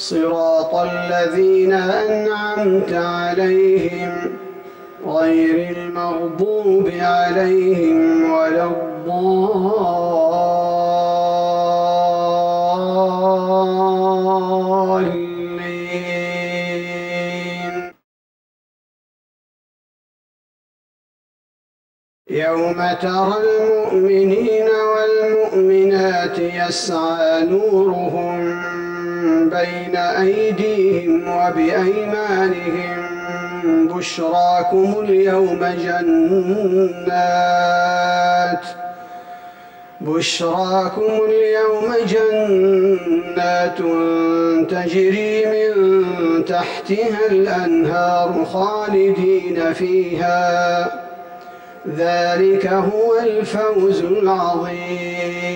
صراط الذين أنعمت عليهم غير المغضوب عليهم ولا الضالين. يوم ترى المؤمنين والمؤمنات يسعى نورهم بين أيديهم وبأيمانهم بشراكم اليوم جنات بشراكم اليوم جنات تجري من تحتها الأنهار خالدين فيها. ذلك هو الفوز العظيم.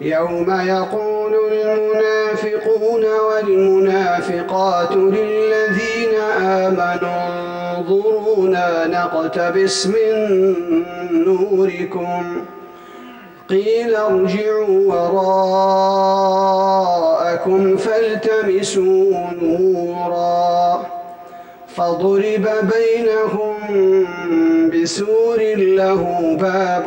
يوم يقول المنافقون والمنافقات للذين آمنوا انظرونا نقتبس من نوركم. قيل ارجعوا وراءكم فالتمسوا نورا. فضرب بينهم بسور له باب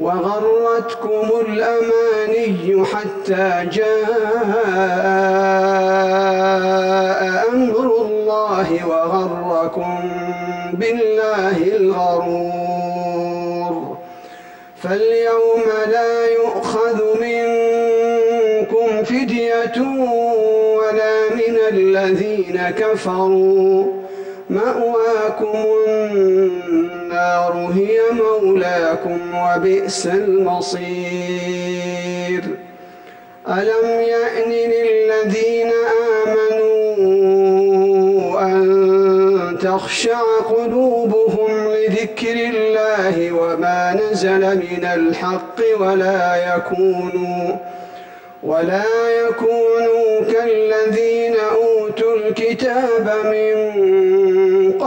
وغرتكم الأماني حتى جاء أمر الله وغركم بالله الغرور. فاليوم لا يؤخذ منكم فدية ولا من الذين كفروا. مأواكم النار هي مولاكم وبئس المصير. ألم يأن للذين آمنوا أن تخشع قلوبهم لذكر الله وما نزل من الحق ولا يكونوا ولا يكونوا كالذين أوتوا الكتاب من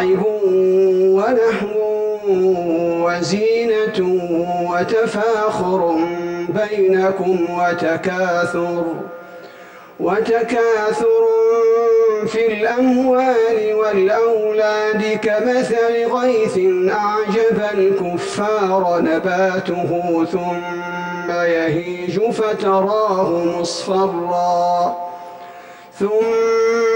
الدنيا لعب ولهو وزينة وتفاخر بينكم وتكاثر وتكاثر في الأموال والأولاد كمثل غيث أعجب الكفار نباته ثم يهيج فتراه مصفرا ثم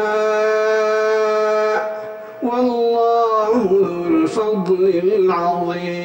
العظيم.